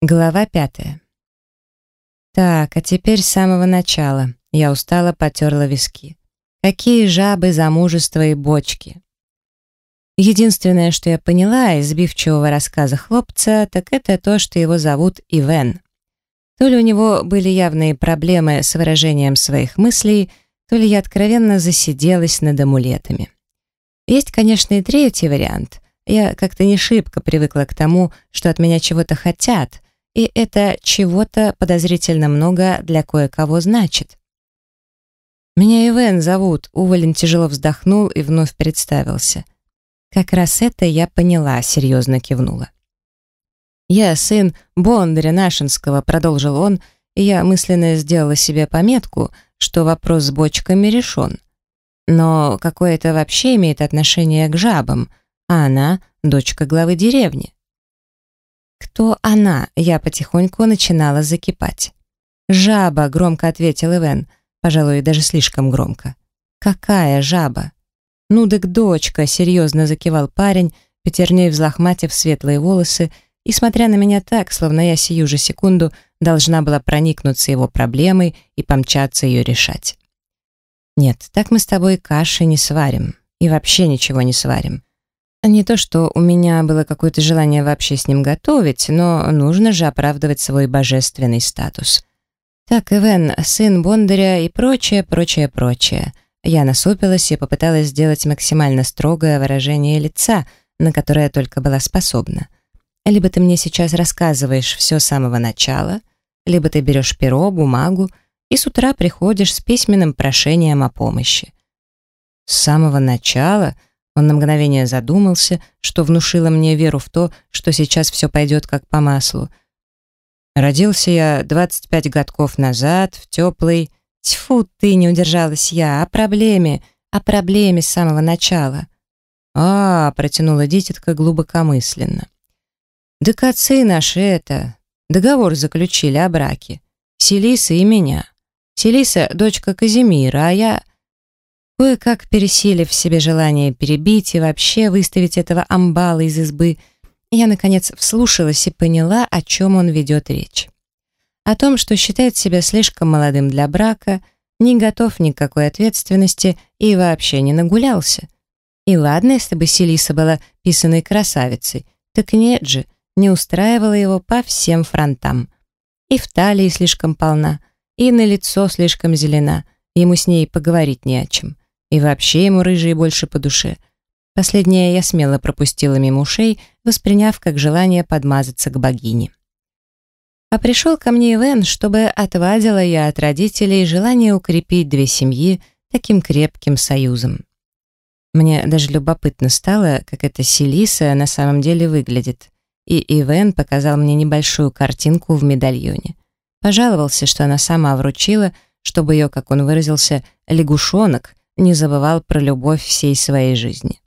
Глава пятая. Так, а теперь с самого начала. Я устало потерла виски. Какие жабы, замужество и бочки. Единственное, что я поняла из сбивчивого рассказа хлопца, так это то, что его зовут Ивен. То ли у него были явные проблемы с выражением своих мыслей, то ли я откровенно засиделась над амулетами. Есть, конечно, и третий вариант. Я как-то не шибко привыкла к тому, что от меня чего-то хотят, и это чего-то подозрительно много для кое-кого значит. «Меня Ивен зовут», — Уволин тяжело вздохнул и вновь представился. «Как раз это я поняла», — серьезно кивнула. «Я сын Бондаря Нашинского», — продолжил он, и я мысленно сделала себе пометку, что вопрос с бочками решен. Но какое это вообще имеет отношение к жабам, а она — дочка главы деревни? «Кто она?» — я потихоньку начинала закипать. «Жаба», — громко ответил Ивен, пожалуй, даже слишком громко. «Какая жаба?» «Ну так дочка», — серьезно закивал парень, пятерней взлохматив светлые волосы и смотря на меня так, словно я сию же секунду должна была проникнуться его проблемой и помчаться ее решать. «Нет, так мы с тобой каши не сварим. И вообще ничего не сварим. Не то, что у меня было какое-то желание вообще с ним готовить, но нужно же оправдывать свой божественный статус. Так, Ивен, сын Бондаря и прочее, прочее, прочее. Я насупилась и попыталась сделать максимально строгое выражение лица, на которое только была способна. Либо ты мне сейчас рассказываешь все с самого начала, либо ты берешь перо, бумагу и с утра приходишь с письменным прошением о помощи. С самого начала он на мгновение задумался, что внушило мне веру в то, что сейчас все пойдет как по маслу. Родился я 25 годков назад, в теплый... Тьфу, ты, не удержалась я, о проблеме, о проблеме с самого начала. А, протянула дитятка глубокомысленно. «Так отцы наши это, договор заключили о браке. Селиса и меня. Селиса — дочка Казимира, а я Кое-как пересилив в себе желание перебить и вообще выставить этого амбала из избы, я, наконец, вслушалась и поняла, о чем он ведет речь. О том, что считает себя слишком молодым для брака, не готов ни к какой ответственности и вообще не нагулялся. И ладно, если бы Селиса была писаной красавицей, так нет же, не устраивала его по всем фронтам. И в талии слишком полна, и на лицо слишком зелена, ему с ней поговорить не о чем. И вообще ему рыжие больше по душе. Последнее я смело пропустила мимо ушей, восприняв как желание подмазаться к богине. А пришел ко мне Ивен, чтобы отвадила я от родителей желание укрепить две семьи таким крепким союзом. Мне даже любопытно стало, как эта Селиса на самом деле выглядит. И Ивен показал мне небольшую картинку в медальоне. Пожаловался, что она сама вручила, чтобы ее, как он выразился, лягушонок не забывал про любовь всей своей жизни.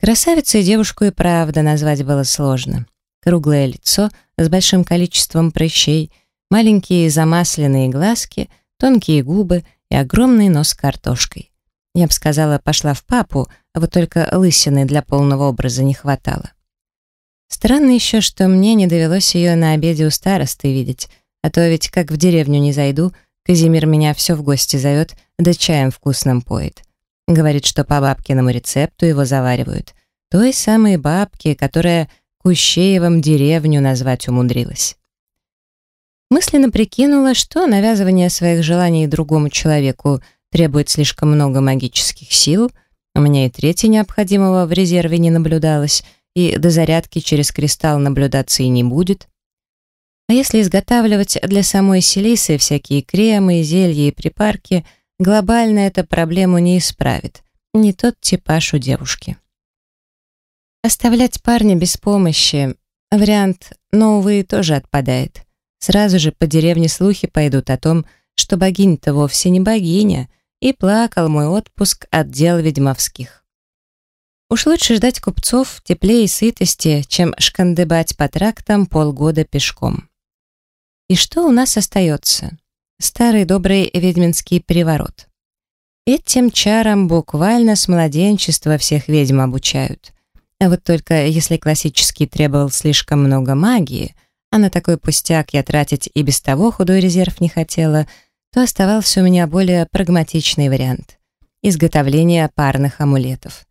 Красавицей девушку и правда назвать было сложно. Круглое лицо с большим количеством прыщей, маленькие замасленные глазки, тонкие губы и огромный нос картошкой. Я бы сказала, пошла в папу, а вот только лысины для полного образа не хватало. Странно еще, что мне не довелось ее на обеде у старосты видеть, а то ведь как в деревню не зайду, Казимир меня все в гости зовет, да чаем вкусным поет. Говорит, что по бабкиному рецепту его заваривают. Той самой бабки, которая Кущеевым деревню назвать умудрилась. Мысленно прикинула, что навязывание своих желаний другому человеку требует слишком много магических сил, у меня и третье необходимого в резерве не наблюдалось, и до зарядки через кристалл наблюдаться и не будет. А если изготавливать для самой Селисы всякие кремы, зелья и припарки, глобально эта проблему не исправит. Не тот типаж у девушки. Оставлять парня без помощи — вариант, но, увы, тоже отпадает. Сразу же по деревне слухи пойдут о том, что богиня-то вовсе не богиня, и плакал мой отпуск от дел ведьмовских. Уж лучше ждать купцов в тепле и сытости, чем шкандыбать по трактам полгода пешком. И что у нас остается? Старый добрый ведьминский переворот. Этим чарам буквально с младенчества всех ведьм обучают. А вот только если классический требовал слишком много магии, а на такой пустяк я тратить и без того худой резерв не хотела, то оставался у меня более прагматичный вариант — изготовление парных амулетов.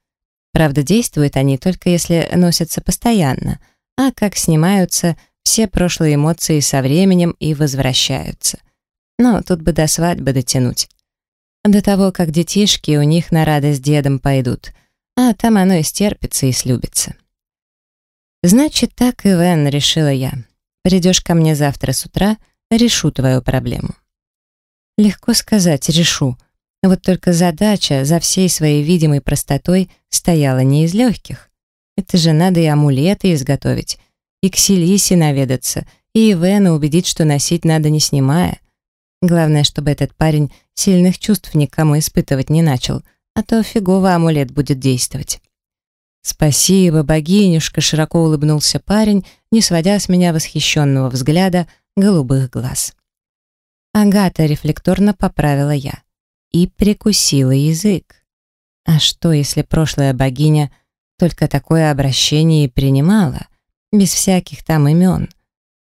Правда, действуют они только если носятся постоянно, а как снимаются, все прошлые эмоции со временем и возвращаются. Но тут бы до свадьбы дотянуть. До того, как детишки у них на радость дедом пойдут, а там оно и стерпится и слюбится. «Значит, так, Ивен», — решила я. «Придешь ко мне завтра с утра, решу твою проблему». Легко сказать «решу», вот только задача за всей своей видимой простотой стояла не из легких. Это же надо и амулеты изготовить, и к Селисе наведаться, и Ивена убедить, что носить надо не снимая. Главное, чтобы этот парень сильных чувств никому испытывать не начал, а то фигово амулет будет действовать. «Спасибо, богинюшка!» — широко улыбнулся парень, не сводя с меня восхищенного взгляда голубых глаз. Агата рефлекторно поправила я и прикусила язык. А что, если прошлая богиня только такое обращение и принимала, без всяких там имен?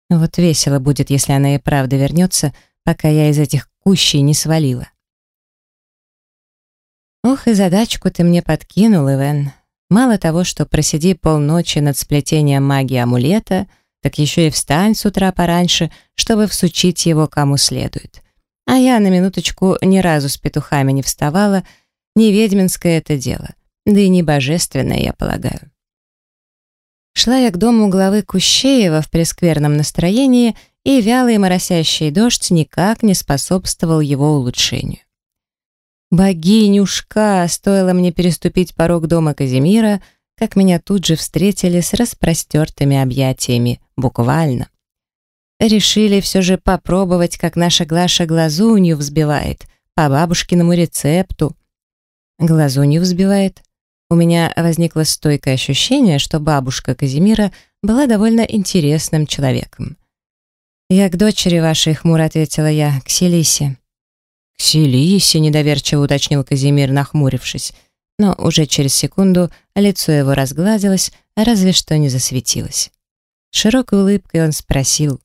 Вот весело будет, если она и правда вернется, пока я из этих кущей не свалила. Ох, и задачку ты мне подкинул, Ивен. Мало того, что просиди полночи над сплетением магии амулета, так еще и встань с утра пораньше, чтобы всучить его кому следует. А я на минуточку ни разу с петухами не вставала, не ведьминское это дело, да и не божественное, я полагаю. Шла я к дому главы Кущеева в прескверном настроении, и вялый моросящий дождь никак не способствовал его улучшению. Богинюшка, стоило мне переступить порог дома Казимира, как меня тут же встретили с распростертыми объятиями, буквально. Решили все же попробовать, как наша Глаша глазунью взбивает, по бабушкиному рецепту. Глазунью взбивает? У меня возникло стойкое ощущение, что бабушка Казимира была довольно интересным человеком. «Я к дочери вашей», — хмуро ответила я, — «к Селисе». «К Селисе», — недоверчиво уточнил Казимир, нахмурившись. Но уже через секунду лицо его разгладилось, разве что не засветилось. Широкой улыбкой он спросил,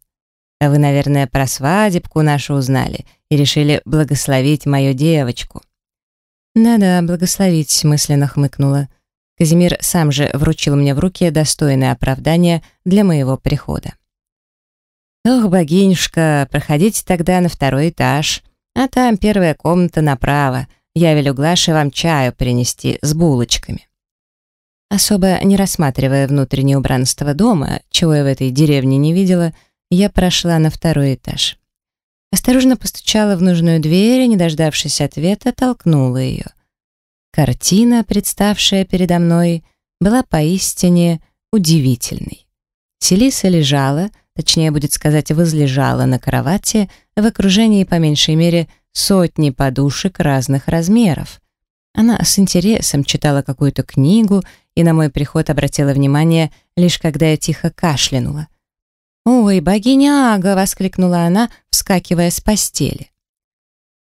«А вы, наверное, про свадебку нашу узнали и решили благословить мою девочку?» «Да-да, благословить», — мысленно хмыкнула. Казимир сам же вручил мне в руки достойное оправдание для моего прихода. «Ох, богинюшка, проходите тогда на второй этаж», а там первая комната направо. Я велю Глаше вам чаю принести с булочками. Особо не рассматривая внутреннее убранство дома, чего я в этой деревне не видела, я прошла на второй этаж. Осторожно постучала в нужную дверь и, не дождавшись ответа, толкнула ее. Картина, представшая передо мной, была поистине удивительной. Селиса лежала, точнее будет сказать, возлежала на кровати в окружении по меньшей мере сотни подушек разных размеров. Она с интересом читала какую-то книгу и на мой приход обратила внимание, лишь когда я тихо кашлянула. «Ой, богиня Ага!» — воскликнула она, вскакивая с постели.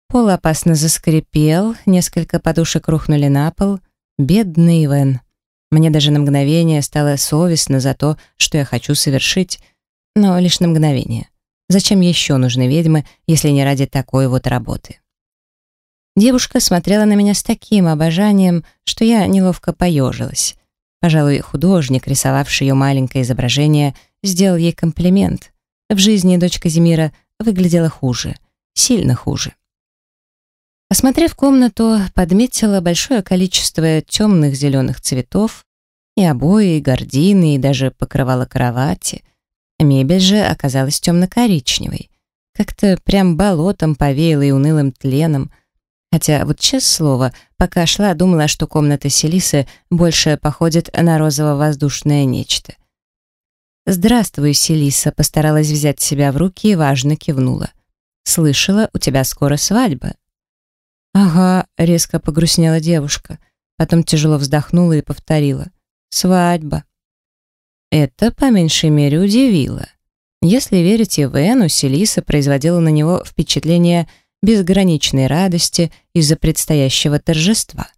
Пол опасно заскрипел, несколько подушек рухнули на пол. Бедный Ивен. Мне даже на мгновение стало совестно за то, что я хочу совершить, но лишь на мгновение. Зачем еще нужны ведьмы, если не ради такой вот работы? Девушка смотрела на меня с таким обожанием, что я неловко поежилась. Пожалуй, художник, рисовавший ее маленькое изображение, сделал ей комплимент. В жизни дочь Казимира выглядела хуже, сильно хуже. Осмотрев комнату, подметила большое количество темных зеленых цветов, и обои, и гардины, и даже покрывала кровати — Мебель же оказалась темно-коричневой. Как-то прям болотом повеяло и унылым тленом. Хотя, вот честное слово, пока шла, думала, что комната Селисы больше походит на розово-воздушное нечто. «Здравствуй, Селиса», — постаралась взять себя в руки и важно кивнула. «Слышала, у тебя скоро свадьба». «Ага», — резко погрустнела девушка, потом тяжело вздохнула и повторила. «Свадьба». Это, по меньшей мере, удивило. Если верить Ивену, Селиса производила на него впечатление безграничной радости из-за предстоящего торжества.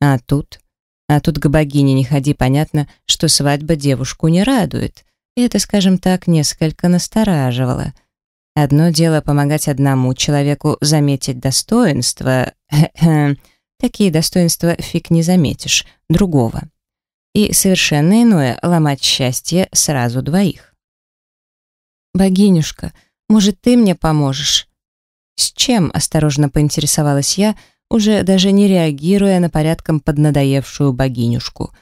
А тут... А тут к богине не ходи, понятно, что свадьба девушку не радует. И это, скажем так, несколько настораживало. Одно дело помогать одному человеку заметить достоинства. Такие достоинства фиг не заметишь. Другого. И совершенно иное — ломать счастье сразу двоих. «Богинюшка, может, ты мне поможешь?» «С чем?» — осторожно поинтересовалась я, уже даже не реагируя на порядком поднадоевшую богинюшку.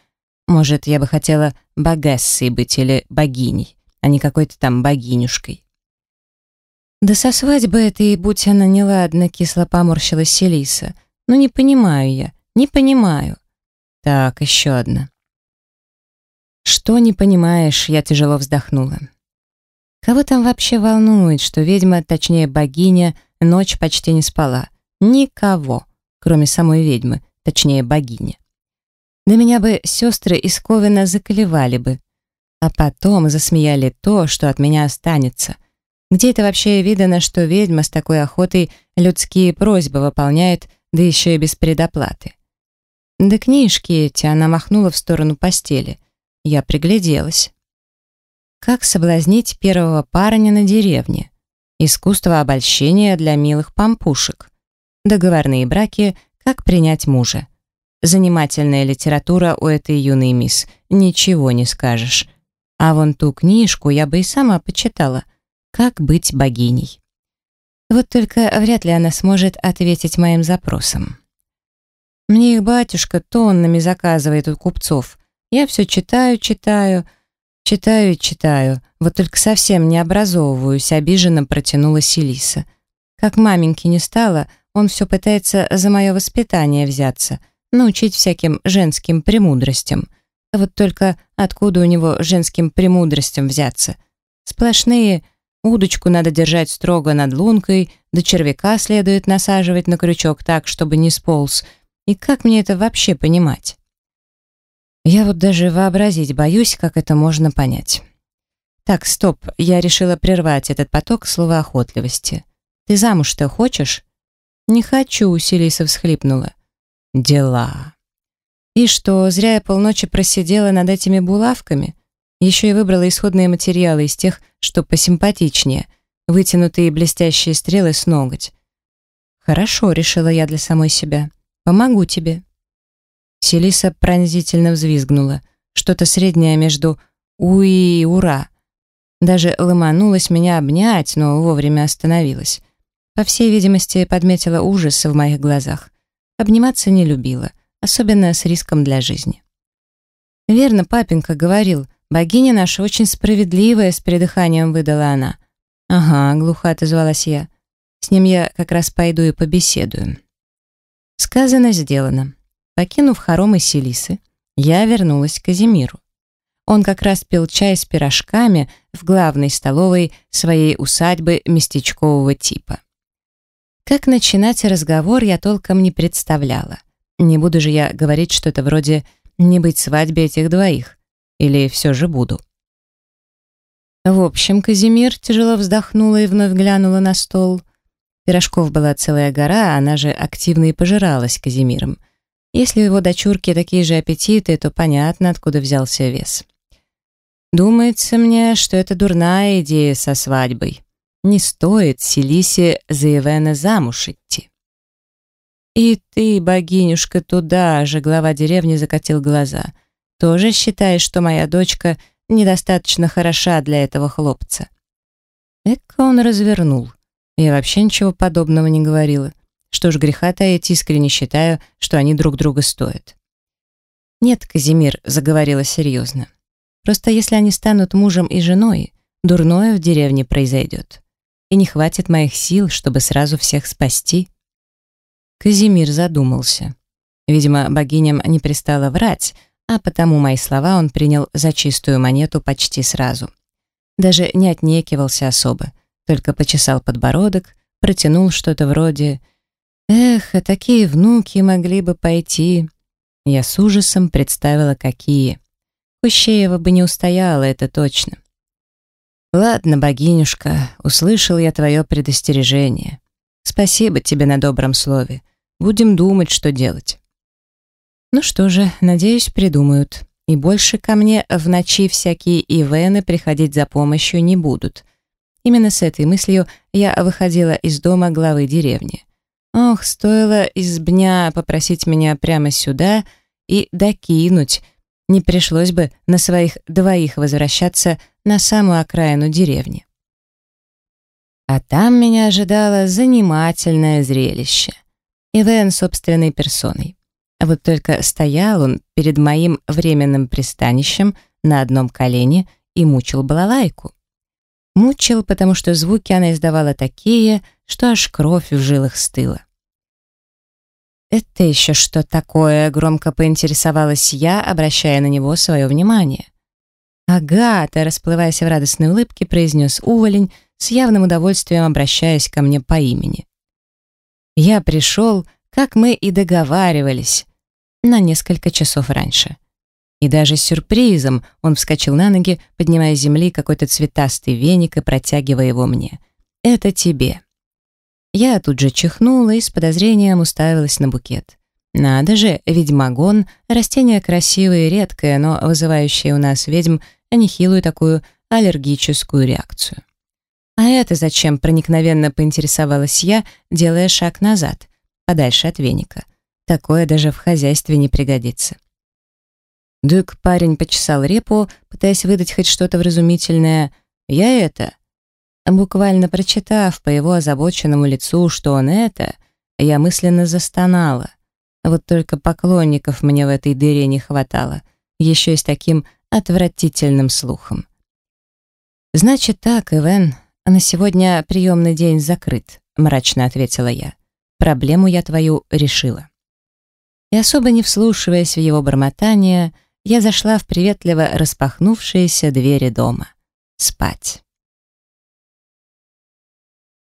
«Может, я бы хотела богессой быть или богиней, а не какой-то там богинюшкой». «Да со свадьбы это и будь она неладна», — кисло поморщилась Селиса. «Ну не понимаю я, не понимаю». «Так, еще одна». «Что не понимаешь?» — я тяжело вздохнула. Кого там вообще волнует, что ведьма, точнее богиня, ночь почти не спала? Никого, кроме самой ведьмы, точнее богини. Да меня бы сестры из Ковина заколевали бы, а потом засмеяли то, что от меня останется. Где это вообще видано, что ведьма с такой охотой людские просьбы выполняет, да еще и без предоплаты? Да книжки эти она махнула в сторону постели. Я пригляделась. Как соблазнить первого парня на деревне? Искусство обольщения для милых пампушек. Договорные браки, как принять мужа. Занимательная литература у этой юной мисс, ничего не скажешь. А вон ту книжку я бы и сама почитала. Как быть богиней. Вот только вряд ли она сможет ответить моим запросам. Мне их батюшка тоннами заказывает у купцов. Я все читаю, читаю, «Читаю и читаю, вот только совсем не образовываюсь», — обиженно протянула Селиса. «Как маменьки не стало, он все пытается за мое воспитание взяться, научить всяким женским премудростям. А вот только откуда у него женским премудростям взяться? Сплошные удочку надо держать строго над лункой, до червяка следует насаживать на крючок так, чтобы не сполз. И как мне это вообще понимать?» Я вот даже вообразить боюсь, как это можно понять. Так, стоп, я решила прервать этот поток словоохотливости. Ты замуж-то хочешь? Не хочу, Селиса всхлипнула. Дела. И что, зря я полночи просидела над этими булавками? Еще и выбрала исходные материалы из тех, что посимпатичнее, вытянутые блестящие стрелы с ноготь. Хорошо, решила я для самой себя. Помогу тебе. Селиса пронзительно взвизгнула. Что-то среднее между «уи» и «ура». Даже ломанулась меня обнять, но вовремя остановилась. По всей видимости, подметила ужас в моих глазах. Обниматься не любила, особенно с риском для жизни. «Верно, папенька говорил, богиня наша очень справедливая», с придыханием выдала она. «Ага», — глухо отозвалась я. «С ним я как раз пойду и побеседую». Сказано, сделано. Покинув хоромы Селисы, я вернулась к Казимиру. Он как раз пил чай с пирожками в главной столовой своей усадьбы местечкового типа. Как начинать разговор, я толком не представляла. Не буду же я говорить что-то вроде «не быть свадьбе этих двоих». Или все же буду. В общем, Казимир тяжело вздохнула и вновь глянула на стол. Пирожков была целая гора, она же активно и пожиралась Казимиром — если у его дочурки такие же аппетиты, то понятно, откуда взялся вес. Думается мне, что это дурная идея со свадьбой. Не стоит Селисе за Ивена замуж идти. «И ты, богинюшка, туда же!» — глава деревни закатил глаза. «Тоже считаешь, что моя дочка недостаточно хороша для этого хлопца?» Эка он развернул. Я вообще ничего подобного не говорила. Что ж греха таить, искренне считаю, что они друг друга стоят. «Нет, Казимир», — заговорила серьезно. «Просто если они станут мужем и женой, дурное в деревне произойдет. И не хватит моих сил, чтобы сразу всех спасти». Казимир задумался. Видимо, богиням не пристало врать, а потому мои слова он принял за чистую монету почти сразу. Даже не отнекивался особо, только почесал подбородок, протянул что-то вроде Эх, а такие внуки могли бы пойти. Я с ужасом представила, какие. Кущеева бы не устояла, это точно. Ладно, богинюшка, услышал я твое предостережение. Спасибо тебе на добром слове. Будем думать, что делать. Ну что же, надеюсь, придумают. и больше ко мне в ночи всякие ивены приходить за помощью не будут. Именно с этой мыслью я выходила из дома главы деревни. Ох, стоило избня попросить меня прямо сюда и докинуть. Не пришлось бы на своих двоих возвращаться на самую окраину деревни. А там меня ожидало занимательное зрелище. Ивен собственной персоной. А вот только стоял он перед моим временным пристанищем на одном колене и мучил балалайку. Мучил, потому что звуки она издавала такие, что аж кровь в жилах стыла. «Это еще что такое?» — громко поинтересовалась я, обращая на него свое внимание. «Агата», — расплываясь в радостной улыбке, произнес уволень, с явным удовольствием обращаясь ко мне по имени. «Я пришел, как мы и договаривались, на несколько часов раньше». И даже с сюрпризом он вскочил на ноги, поднимая с земли какой-то цветастый веник и протягивая его мне. «Это тебе». Я тут же чихнула и с подозрением уставилась на букет. Надо же, ведьмагон — растение красивое и редкое, но вызывающее у нас ведьм нехилую такую аллергическую реакцию. «А это зачем?» — проникновенно поинтересовалась я, делая шаг назад, подальше от веника. Такое даже в хозяйстве не пригодится. Дык парень почесал репу, пытаясь выдать хоть что-то вразумительное. «Я это...» Буквально прочитав по его озабоченному лицу, что он это, я мысленно застонала. Вот только поклонников мне в этой дыре не хватало, еще и с таким отвратительным слухом. «Значит так, Ивен, на сегодня приемный день закрыт», — мрачно ответила я. «Проблему я твою решила». И особо не вслушиваясь в его бормотание, я зашла в приветливо распахнувшиеся двери дома. Спать.